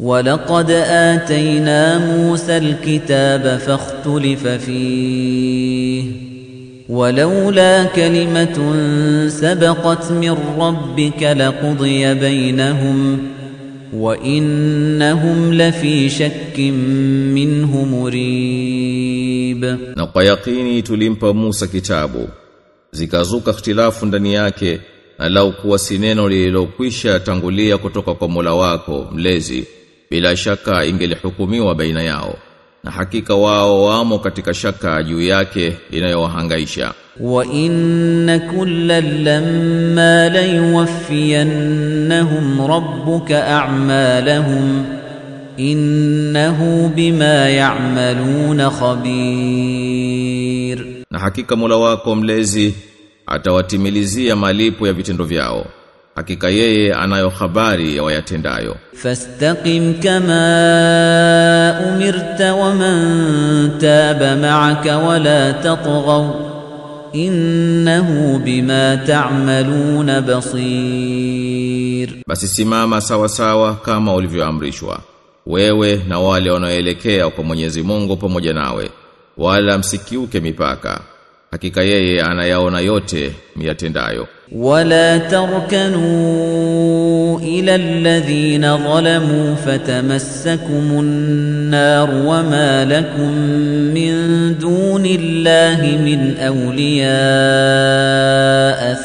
ولقد آتينا موسى الكتاب فاختلف فيه ولولا كلمة سبقت من ربك لقضي بينهم وإنهم لفي شك منه مريب نقا يقيني تلمب موسى كتابه زكازوك اختلاف دنياك لو كوا سنين ليلو كوشا تنغوليا كتوكا كمولا واكو مليزي bila shaka ingelihukumiwa baina yao. Na hakika wao wamo katika shaka juu yake inayowahangaisha. Wa inna kullal lamma layuwaffiyannahum rabbuka a'malahum innahu bima ya'maluna khabir. Na hakika mula wako mlezi atawatimilizia malipo ya vitendo vyao hakika yeye anayo habari ya wayatendayo. Fastaqim kama umirta wa man taba ma'aka wa la tatghaw innahu bima ta'maluna basir, basi simama sawa sawa kama ulivyoamrishwa wewe na wale wanaoelekea kwa Mwenyezi Mungu pamoja nawe, wala msikiuke mipaka hakika yeye anayaona yote miyatendayo. Wala tarkanu ila alladhina zalamu fatamassakumun nar wama lakum min duni llahi min awliya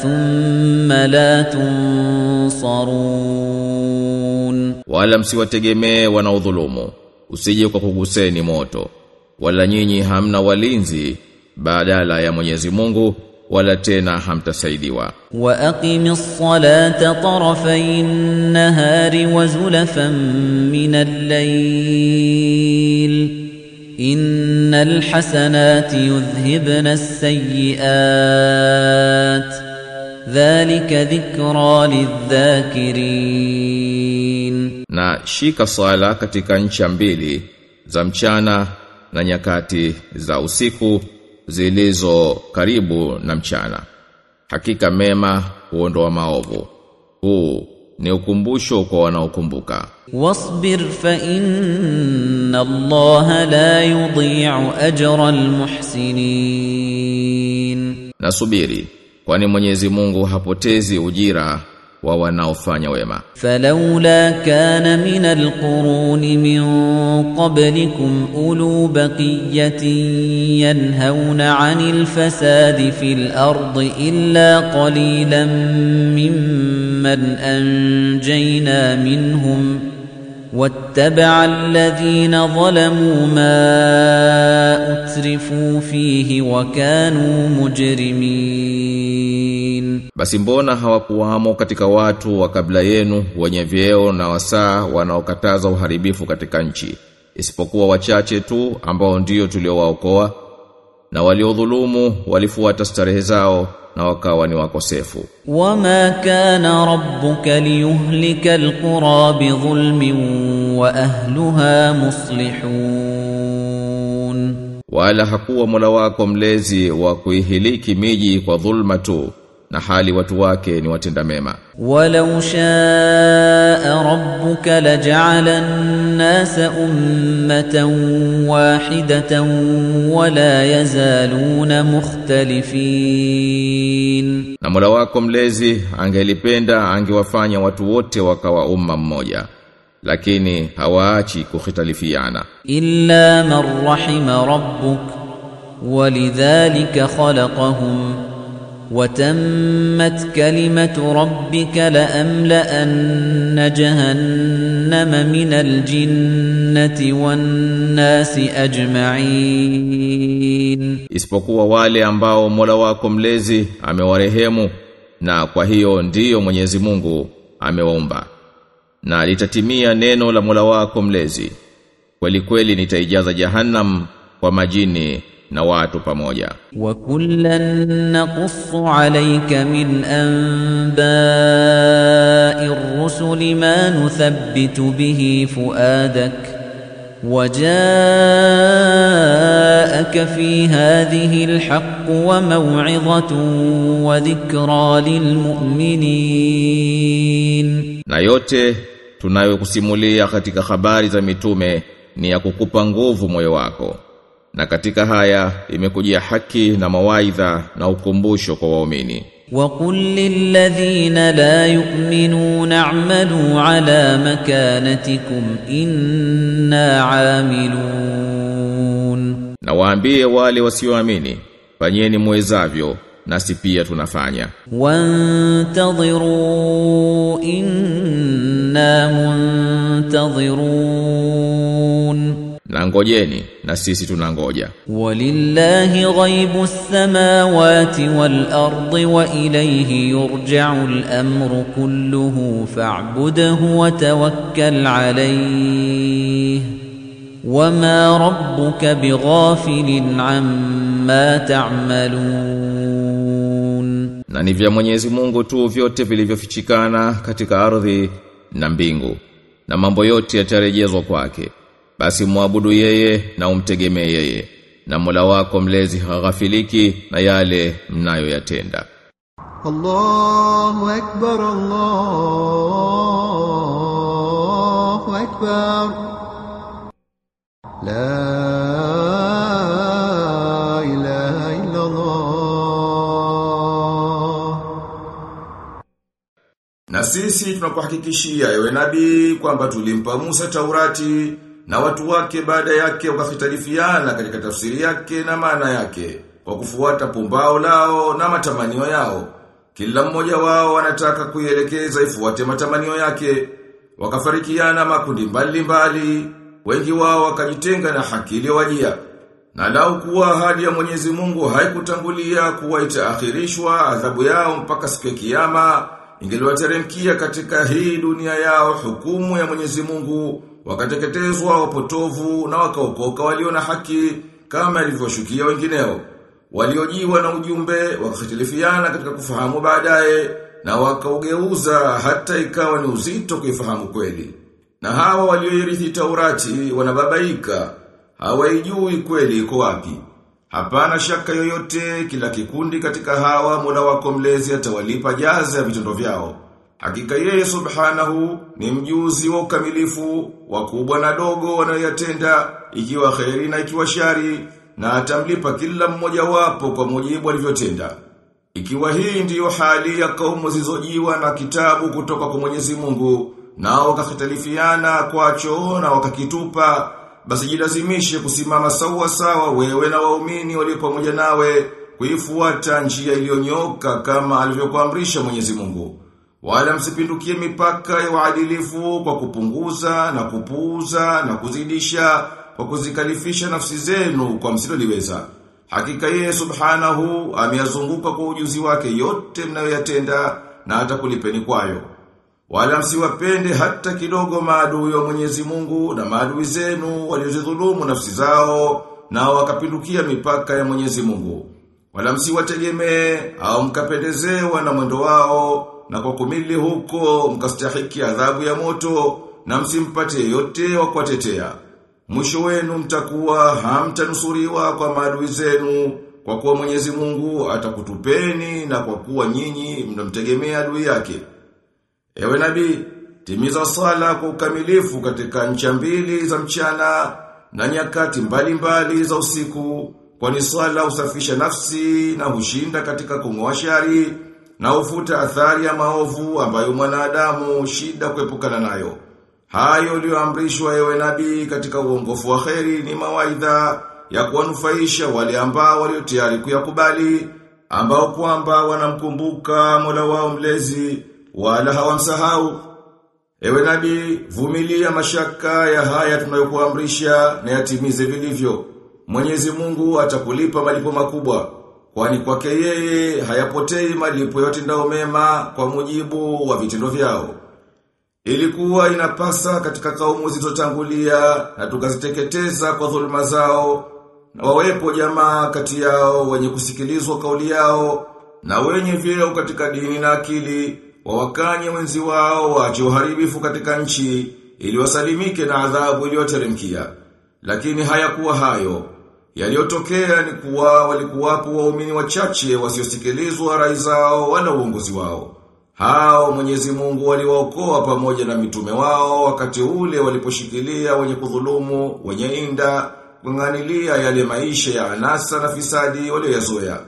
thumma la tunsarun. Wala msiwategemee wanaodhulumu. Usije kwa kuguseni moto. Wala nyinyi hamna walinzi badala ya Mwenyezi Mungu wala tena hamtasaidiwa. Wa aqimis salata tarafayn nahari wa zulfan min al-layl innal hasanati yudhhibna as-sayyi'at dhalika dhikra lidh-dhakirin, na shika sala katika ncha mbili za mchana na nyakati za usiku zilizo karibu na mchana. Hakika mema huondoa maovu. Huu ni ukumbusho kwa wanaokumbuka. Wasbir fa inna Allah la yudhi'u ajra almuhsinin. Nasubiri, kwani Mwenyezi Mungu hapotezi ujira wa wanaofanya wema فلولا كان من القرون من قبلكم أولو بقية ينهون عن الفساد في الأرض إلا قليلا ممن أنجينا منهم واتبع الذين ظلموا ما أترفوا فيه وكانوا مجرمين basi mbona hawakuwamo katika watu wa kabla yenu wenye vyeo na wasaa wanaokataza uharibifu katika nchi isipokuwa wachache tu ambao ndio tuliowaokoa na waliodhulumu walifuata starehe zao na wakawa ni wakosefu. Wama kana rabbuka liyuhlika alqura bidhulmin wa ahliha muslihun. Wala hakuwa mola wako mlezi wa kuihiliki miji kwa dhulma tu na hali watu wake ni watenda mema. Walau shaa rabbuka laja'ala an-nasa ummatan wahidatan wala yazaluna mukhtalifin, na Mola wako mlezi angelipenda angewafanya watu wote wakawa umma mmoja lakini hawaachi kukhitalifiana. Illa man rahima rabbuk walidhalika khalaqahum وتمت كلمة ربك لأملأن جهنم من الجنة والناس أجمعين isipokuwa wale ambao Mola wako mlezi amewarehemu na kwa hiyo ndiyo Mwenyezi Mungu amewaumba na litatimia neno la Mola wako mlezi kweli kweli nitaijaza jahannam kwa majini na watu pamoja. Wa kullan naqussu alayka min anba'i ar-rusuli ma nuthabbitu bihi fuadak wa ja'aka fi hadhihi al-haqq wa maw'izatu wa dhikra lilmu'minin, na yote tunayokusimulia katika habari za mitume ni ya kukupa nguvu moyo wako na katika haya imekujia haki na mawaidha na ukumbusho kwa waumini وقل للذين لا يؤمنون اعملوا على مكانتكم إنا عاملون na waambie wale wasioamini fanyeni muwezavyo nasi pia tunafanya وانتظروا إنا منتظرون na ngojeni na sisi tunangoja. Walillahi ghaibu samawati wal ardi wa ilayhi yurja'u al amru kulluhu fa'budhu wa tawakkal alayhi wama rabbuka bighafilin amma ta'malun, na ni vya Mwenyezi Mungu tu vyote vilivyofichikana katika ardhi na mbingu na mambo yote yatarejezwa kwake basi muabudu yeye na umtegemee yeye na Mola wako mlezi haghafiliki na yale mnayoyatenda. Allahu akbar Allahu akbar. La ilaha illa Allah Na sisi tunakuhakikishia ewe nabii kwamba tulimpa Musa Taurati na watu wake baada yake wakafitalifiana katika tafsiri yake na maana yake kwa kufuata pumbao lao na matamanio yao. Kila mmoja wao wanataka kuielekeza ifuate matamanio yake. Wakafarikiana makundi mbalimbali mbali, wengi wao wakajitenga na haki iliyowajia. Na lau kuwa ahadi ya Mwenyezi Mungu haikutangulia kuwa itaakhirishwa adhabu yao mpaka siku ya kiyama, ingeliwateremkia katika hii dunia yao hukumu ya Mwenyezi Mungu, wakateketezwa wapotovu na wakaokoka walio na haki kama ilivyoshukia wengineo. Waliojiwa na ujumbe wakahitilifiana katika kufahamu baadaye na wakaugeuza hata ikawa ni uzito kuifahamu kweli. Na hawa walioirithi Taurati wanababaika, hawaijui kweli iko wapi. Hapana shaka yoyote kila kikundi katika hawa Mola wako mlezi atawalipa jaza ya vitendo vyao. Hakika yeye subhanahu ni mjuzi wa ukamilifu, wakubwa na dogo wanayoyatenda, ikiwa kheri na ikiwa shari, na atamlipa kila mmoja wapo kwa mujibu alivyotenda. Ikiwa hii ndiyo hali ya kaumu zilizojiwa na kitabu kutoka kwa Mwenyezi Mungu, nao wakakhtalifiana kwacho na wakakitupa, basi jilazimishe kusimama sawa sawa wewe na waumini walio pamoja nawe kuifuata njia iliyonyoka kama alivyokuamrisha Mwenyezi Mungu. Wala msipindukie mipaka ya uadilifu kwa kupunguza na kupuuza na kuzidisha kwa kuzikalifisha nafsi zenu kwa msiloliweza. Hakika yeye subhanahu ameyazunguka kwa ujuzi wake yote mnayoyatenda na hata kulipeni kwayo. Wala msiwapende hata kidogo maadui wa Mwenyezi Mungu na maadui zenu waliozidhulumu nafsi zao na wakapindukia mipaka ya Mwenyezi Mungu. Wala msiwategemee au mkapendezewa na mwendo wao na kwa kumili huko mkastahiki adhabu ya moto na msimpate yote wa kuwatetea. Mwisho wenu mtakuwa hamtanusuriwa kwa maadui zenu kwa kuwa Mwenyezi Mungu atakutupeni na kwa kuwa nyinyi mnamtegemea adui yake. Ewe nabii, timiza sala kwa ukamilifu katika ncha mbili za mchana na nyakati mbalimbali mbali za usiku, kwani sala husafisha nafsi na hushinda katika kung'oa shari na ufuta athari ya maovu ambayo mwanadamu shida kuepukana nayo. Hayo liyoamrishwa ewe nabii katika uongofu wa kheri ni mawaidha ya kuwanufaisha wale ambao walio tayari kuyakubali, ambao kwamba wanamkumbuka Mola wao mlezi wala hawamsahau. Ewe nabii, vumilia mashaka ya haya tunayokuamrisha na yatimize vilivyo. Mwenyezi Mungu atakulipa malipo makubwa, kwani kwake yeye hayapotei malipo yote ndao mema kwa mujibu wa vitendo vyao. Ilikuwa inapasa katika kaumu zilizotangulia na tukaziteketeza kwa dhuluma zao na wawepo jamaa kati yao wenye kusikilizwa kauli yao na wenye vyeo katika dini na akili wawakanye wenzi wao waache uharibifu katika nchi ili wasalimike na adhabu iliyoteremkia. Lakini hayakuwa hayo. Yaliyotokea ni kuwa walikuwapo waumini wachache wasiosikilizwa rai zao wala uongozi wao. Hao Mwenyezi Mungu waliwaokoa pamoja na mitume wao wakati ule waliposhikilia wenye kudhulumu, wenye inda, kung'anilia yale maisha ya anasa na fisadi walioyazoea.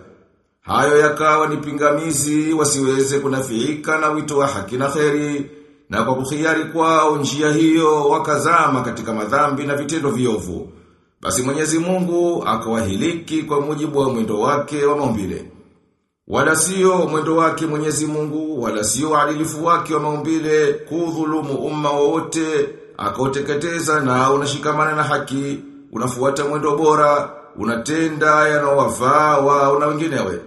Hayo yakawa ni pingamizi wasiweze kunafiika na wito wa haki na kheri, na kwa kuhiari kwao njia hiyo wakazama katika madhambi na vitendo viovu. Basi Mwenyezi Mungu akawahiliki kwa mujibu wa mwendo wake wa maumbile. Wala sio mwendo wake Mwenyezi Mungu, wala sio adilifu wake wa maumbile kudhulumu umma wote, akauteketeza na unashikamana na haki, unafuata mwendo bora, unatenda yanayowafaa wao na wenginewe.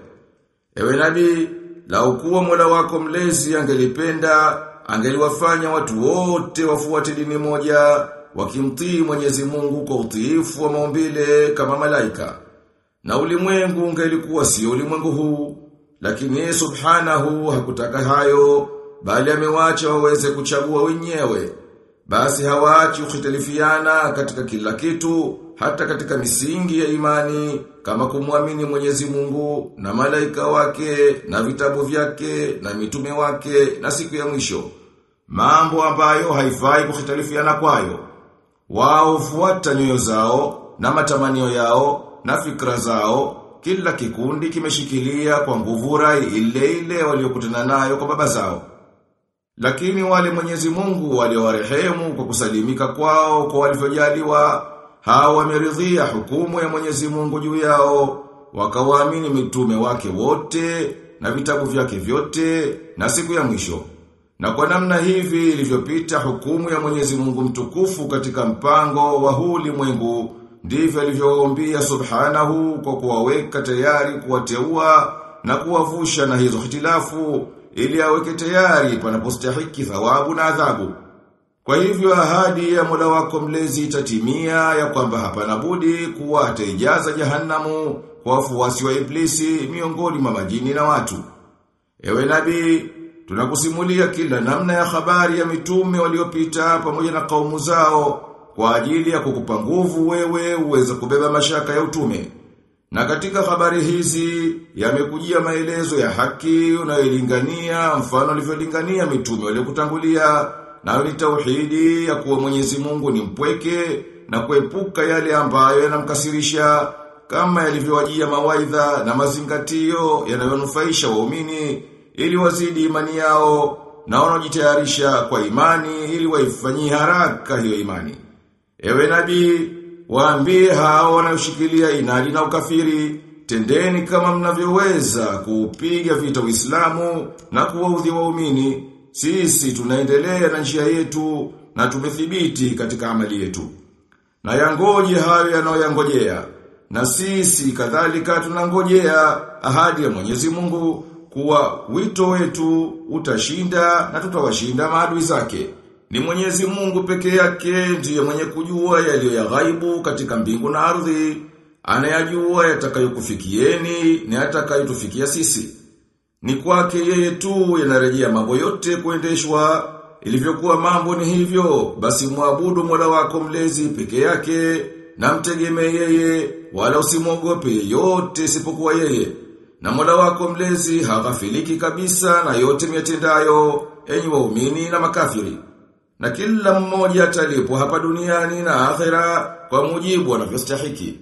Ewe nabii, lau kuwa Mola wako mlezi angelipenda, angeliwafanya watu wote wafuate dini moja, wakimtii Mwenyezi Mungu kwa utiifu wa maumbile kama malaika. Na ulimwengu ungelikuwa si ulimwengu huu, lakini yeye subhanahu hakutaka hayo, bali amewacha waweze kuchagua wenyewe. Basi hawaachi kukhitalifiana katika kila kitu, hata katika misingi ya imani, kama kumwamini Mwenyezi Mungu na malaika wake na vitabu vyake na mitume wake na siku ya mwisho. Mambo ambayo haifai kukhitalifiana kwayo. Wao fuata nyoyo zao na matamanio yao na fikra zao, kila kikundi kimeshikilia kwa nguvu rai ile ile waliokutana nayo kwa baba zao. Lakini wale Mwenyezi Mungu waliowarehemu kwa kusalimika kwao kwa walivyojaliwa, hao wameridhia hukumu ya Mwenyezi Mungu juu yao, wakawaamini mitume wake wote na vitabu vyake vyote na siku ya mwisho. Na kwa namna hivi ilivyopita hukumu ya Mwenyezi Mungu mtukufu katika mpango wa huu ulimwengu ndivyo alivyoombia subhanahu kwa kuwaweka tayari kuwateua na kuwavusha na hizo hitilafu ili aweke tayari panapostahiki thawabu na adhabu. Kwa hivyo ahadi ya Mola wako mlezi itatimia ya kwamba hapana budi kuwa ataijaza jahannamu kwa wafuasi wa iblisi miongoni mwa majini na watu. Ewe nabii, tunakusimulia kila namna ya habari ya mitume waliopita pamoja na kaumu zao kwa ajili ya kukupa nguvu wewe uweze kubeba mashaka ya utume. Na katika habari hizi yamekujia maelezo ya haki unayolingania mfano alivyolingania mitume waliokutangulia na ni tauhidi ya kuwa Mwenyezi Mungu ni mpweke na kuepuka yale ambayo yanamkasirisha kama yalivyowajia mawaidha na mazingatio yanayonufaisha waumini ili wazidi imani yao na wanaojitayarisha kwa imani ili waifanyie haraka hiyo imani. Ewe nabii, waambie hao wanaoshikilia inadi na ukafiri, tendeni kama mnavyoweza kuupiga vita Uislamu na kuwaudhi waumini. Sisi tunaendelea na njia yetu na tumethibiti katika amali yetu. Na yangoje hayo yanayoyangojea. Na sisi kadhalika tunangojea ahadi ya Mwenyezi Mungu kuwa wito wetu utashinda na tutawashinda maadui zake. Ni Mwenyezi Mungu peke yake ndiye mwenye kujua yaliyo ya ghaibu katika mbingu na ardhi, anayajua yatakayokufikieni na yatakayotufikia sisi. Ni kwake yeye tu yanarejea mambo yote kuendeshwa, ilivyokuwa mambo ni hivyo, basi muabudu Mola wako mlezi peke yake na mtegemee yeye, wala usimwogope yote isipokuwa yeye. Na Mola wako mlezi haghafiliki kabisa na yote miatendayo, enyi waumini na makafiri. Na kila mmoja atalipwa hapa duniani na akhera kwa mujibu anavyostahiki.